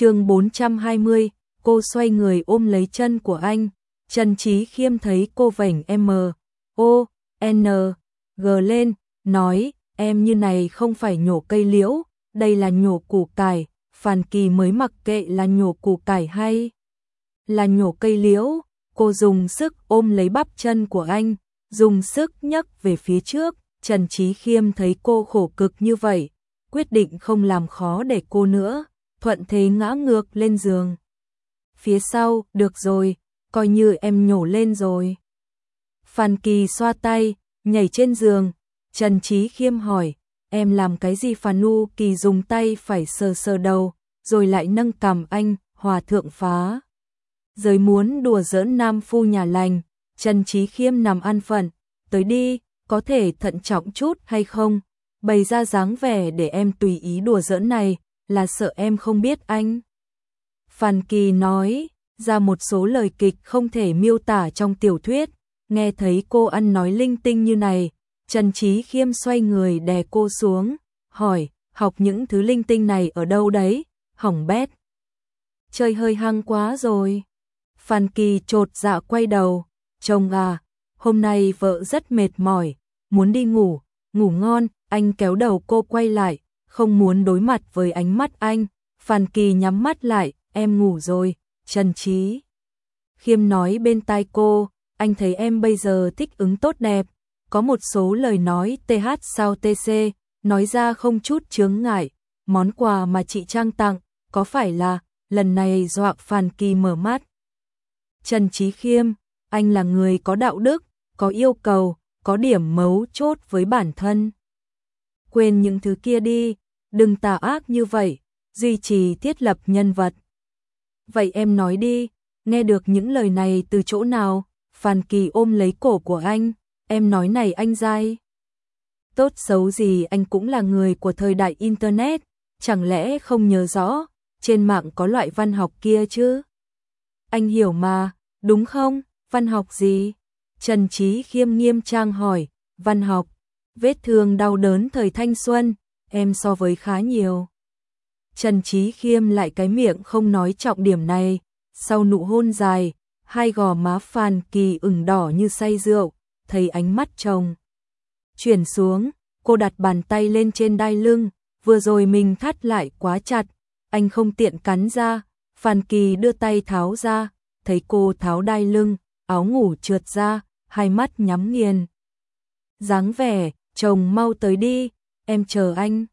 chương 420, cô xoay người ôm lấy chân của anh. Trần Trí Khiêm thấy cô vảnh M, O, N, G lên, nói, em như này không phải nhổ cây liễu, đây là nhổ củ cải, Phan Kỳ mới mặc kệ là nhổ củ cải hay là nhổ cây liễu, cô dùng sức ôm lấy bắp chân của anh, dùng sức nhấc về phía trước, Trần Trí Khiêm thấy cô khổ cực như vậy, quyết định không làm khó để cô nữa, thuận thế ngã ngược lên giường. Phía sau, được rồi, coi như em nhổ lên rồi. Phan Kỳ xoa tay, nhảy trên giường, Trần Trí Khiêm hỏi, em làm cái gì Phan Nu Kỳ dùng tay phải sờ sờ đầu, rồi lại nâng cầm anh, hòa thượng phá. Giới muốn đùa giỡn nam phu nhà lành, Trần Trí Khiêm nằm ăn phận, tới đi, có thể thận trọng chút hay không, bày ra dáng vẻ để em tùy ý đùa giỡn này, là sợ em không biết anh. Phan Kỳ nói ra một số lời kịch không thể miêu tả trong tiểu thuyết, nghe thấy cô ăn nói linh tinh như này, Trần Trí Khiêm xoay người đè cô xuống, hỏi, học những thứ linh tinh này ở đâu đấy, hỏng bét. Chơi hơi hăng quá rồi. Phan Kỳ trột dạ quay đầu, chồng à, hôm nay vợ rất mệt mỏi, muốn đi ngủ, ngủ ngon, anh kéo đầu cô quay lại, không muốn đối mặt với ánh mắt anh. Phan Kỳ nhắm mắt lại, em ngủ rồi, Trần Trí. Khiêm nói bên tai cô, anh thấy em bây giờ thích ứng tốt đẹp, có một số lời nói TH sao TC, nói ra không chút chướng ngại, món quà mà chị Trang tặng, có phải là, lần này dọa Phan Kỳ mở mắt. Trần Trí Khiêm, anh là người có đạo đức, có yêu cầu, có điểm mấu chốt với bản thân. Quên những thứ kia đi, đừng tà ác như vậy, duy trì thiết lập nhân vật. Vậy em nói đi, nghe được những lời này từ chỗ nào? Phan Kỳ ôm lấy cổ của anh, em nói này anh dai. Tốt xấu gì anh cũng là người của thời đại Internet, chẳng lẽ không nhớ rõ, trên mạng có loại văn học kia chứ? Anh hiểu mà, đúng không? Văn học gì? Trần Trí Khiêm nghiêm trang hỏi, văn học, vết thương đau đớn thời thanh xuân, em so với khá nhiều. Trần Trí Khiêm lại cái miệng không nói trọng điểm này, sau nụ hôn dài, hai gò má Phan Kỳ ửng đỏ như say rượu, thấy ánh mắt chồng. Chuyển xuống, cô đặt bàn tay lên trên đai lưng, vừa rồi mình thắt lại quá chặt, anh không tiện cắn ra, Phan Kỳ đưa tay tháo ra, thấy cô tháo đai lưng, áo ngủ trượt ra, hai mắt nhắm nghiền. dáng vẻ, chồng mau tới đi, em chờ anh.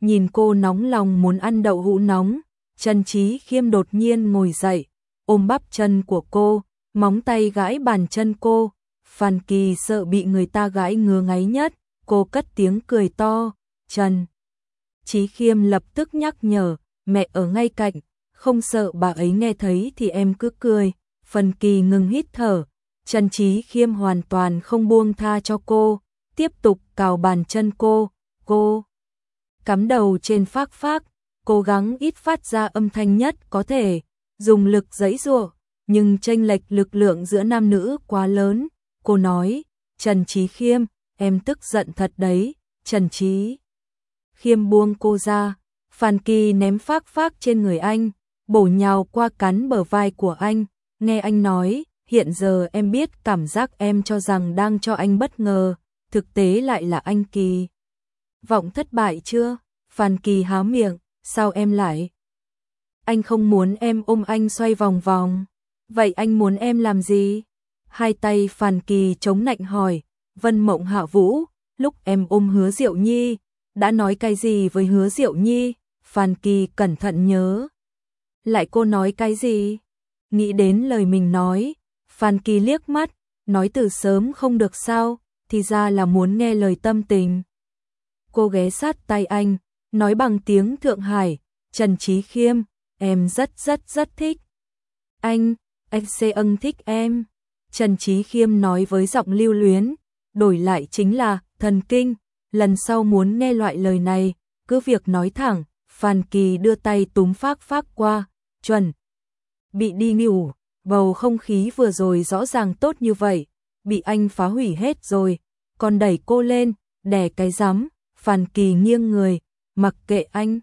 Nhìn cô nóng lòng muốn ăn đậu hũ nóng, Trần Trí Khiêm đột nhiên ngồi dậy, ôm bắp chân của cô, móng tay gãi bàn chân cô. Phan Kỳ sợ bị người ta gãi ngứa ngáy nhất, cô cất tiếng cười to, Trần. Chí Khiêm lập tức nhắc nhở, mẹ ở ngay cạnh, không sợ bà ấy nghe thấy thì em cứ cười. Phần Kỳ ngừng hít thở, Trần Chí Khiêm hoàn toàn không buông tha cho cô, tiếp tục cào bàn chân cô, cô cắm đầu trên phác phác, cố gắng ít phát ra âm thanh nhất có thể, dùng lực giãy giụa, nhưng chênh lệch lực lượng giữa nam nữ quá lớn. Cô nói, Trần Chí Khiêm, em tức giận thật đấy, Trần Chí. Khiêm buông cô ra, Phan Kỳ ném phác phác trên người anh, bổ nhào qua cắn bờ vai của anh, nghe anh nói, hiện giờ em biết cảm giác em cho rằng đang cho anh bất ngờ, thực tế lại là anh Kỳ. Vọng thất bại chưa? Phan Kỳ há miệng, sao em lại? Anh không muốn em ôm anh xoay vòng vòng. Vậy anh muốn em làm gì? Hai tay Phan Kỳ chống nạnh hỏi, Vân Mộng Hạ Vũ, lúc em ôm hứa Diệu Nhi, đã nói cái gì với hứa Diệu Nhi? Phan Kỳ cẩn thận nhớ. Lại cô nói cái gì? Nghĩ đến lời mình nói, Phan Kỳ liếc mắt, nói từ sớm không được sao, thì ra là muốn nghe lời tâm tình. Cô ghé sát tay anh, nói bằng tiếng Thượng Hải, Trần Trí Khiêm, em rất rất rất thích. Anh, anh xê ân thích em. Trần Trí Khiêm nói với giọng lưu luyến, đổi lại chính là thần kinh, lần sau muốn nghe loại lời này, cứ việc nói thẳng, Phan Kỳ đưa tay túm phác phác qua, chuẩn. Bị đi ngủ, bầu không khí vừa rồi rõ ràng tốt như vậy, bị anh phá hủy hết rồi, còn đẩy cô lên, đè cái rắm, Phan Kỳ nghiêng người, mặc kệ anh.